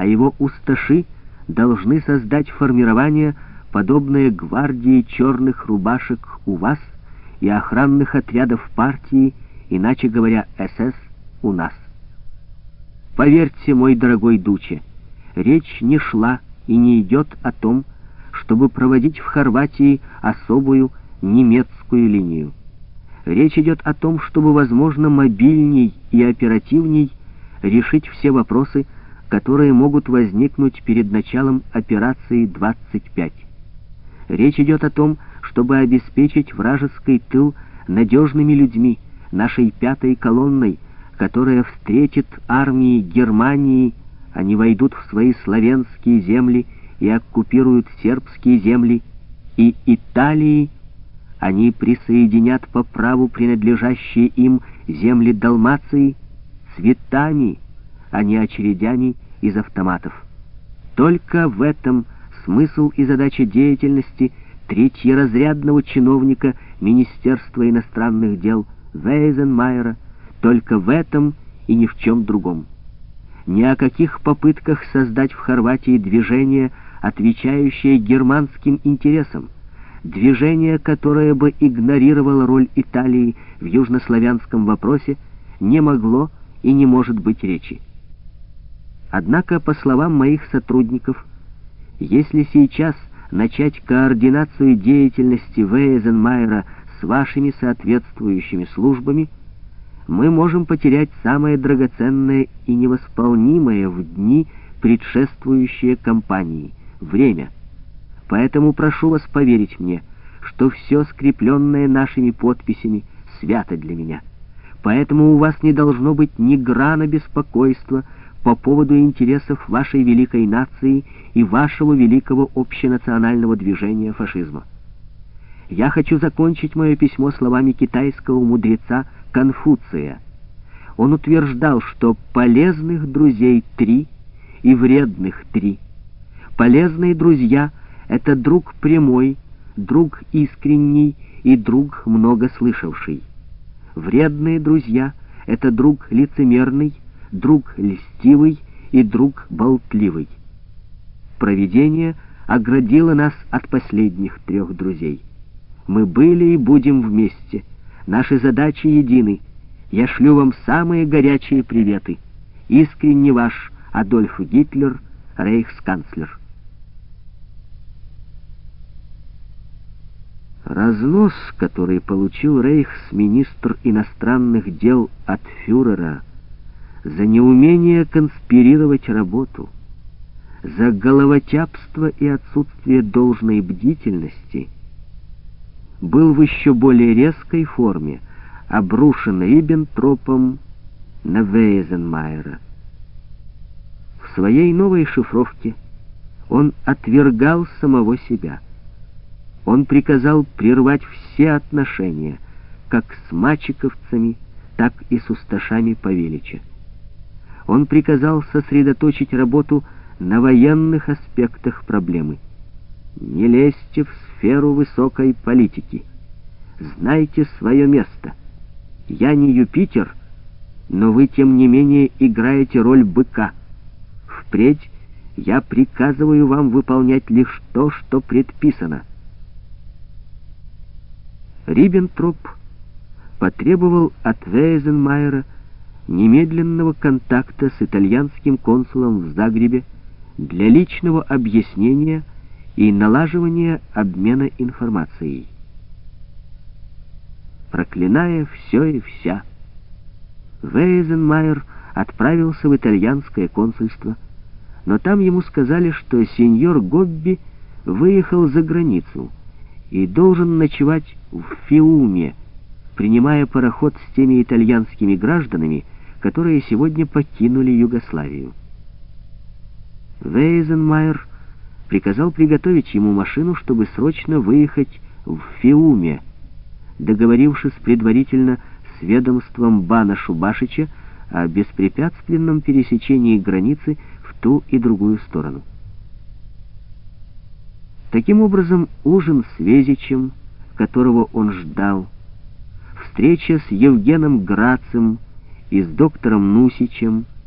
а его усташи должны создать формирование, подобное гвардии черных рубашек у вас и охранных отрядов партии, иначе говоря, СС у нас. Поверьте, мой дорогой Дуче, речь не шла и не идет о том, чтобы проводить в Хорватии особую немецкую линию. Речь идет о том, чтобы, возможно, мобильней и оперативней решить все вопросы, которые могут возникнуть перед началом операции 25. Речь идет о том, чтобы обеспечить вражеский тыл надежными людьми, нашей пятой колонной, которая встретит армии Германии, они войдут в свои славянские земли и оккупируют сербские земли, и Италии, они присоединят по праву принадлежащие им земли Далмации цветами, а не очередями из автоматов. Только в этом смысл и задача деятельности третьеразрядного чиновника Министерства иностранных дел Вейзенмайера, только в этом и ни в чем другом. Ни о каких попытках создать в Хорватии движение, отвечающее германским интересам, движение, которое бы игнорировало роль Италии в южнославянском вопросе, не могло и не может быть речи. Однако, по словам моих сотрудников, если сейчас начать координацию деятельности Вейзенмайера с вашими соответствующими службами, мы можем потерять самое драгоценное и невосполнимое в дни, предшествующие кампании — время. Поэтому прошу вас поверить мне, что все скрепленное нашими подписями свято для меня. Поэтому у вас не должно быть ни грана беспокойства по поводу интересов вашей великой нации и вашего великого общенационального движения фашизма. Я хочу закончить мое письмо словами китайского мудреца Конфуция. Он утверждал, что полезных друзей три и вредных три. Полезные друзья — это друг прямой, друг искренний и друг много слышавший. Вредные друзья — это друг лицемерный, друг льстивый и друг болтливый. Провидение оградило нас от последних трех друзей. Мы были и будем вместе. Наши задачи едины. Я шлю вам самые горячие приветы. Искренне ваш Адольф Гитлер, рейхсканцлер. Разнос, который получил рейхсминистр иностранных дел от фюрера за неумение конспирировать работу, за головотяпство и отсутствие должной бдительности, был в еще более резкой форме обрушен Риббентропом на Вейзенмайера. В своей новой шифровке он отвергал самого себя — он приказал прервать все отношения, как с мачиковцами, так и с усташами Павелича. Он приказал сосредоточить работу на военных аспектах проблемы. Не лезьте в сферу высокой политики. Знайте свое место. Я не Юпитер, но вы, тем не менее, играете роль быка. Впредь я приказываю вам выполнять лишь то, что предписано. Риббентроп потребовал от Вейзенмайера немедленного контакта с итальянским консулом в Загребе для личного объяснения и налаживания обмена информацией. Проклиная все и вся, Вейзенмайер отправился в итальянское консульство, но там ему сказали, что сеньор Гобби выехал за границу и должен ночевать в Фиуме, принимая пароход с теми итальянскими гражданами, которые сегодня покинули Югославию. Вейзенмайер приказал приготовить ему машину, чтобы срочно выехать в Фиуме, договорившись предварительно с ведомством Бана Шубашича о беспрепятственном пересечении границы в ту и другую сторону. Таким образом, ужин с Везичем, которого он ждал, встреча с Евгеном Грацем и с доктором Нусичем —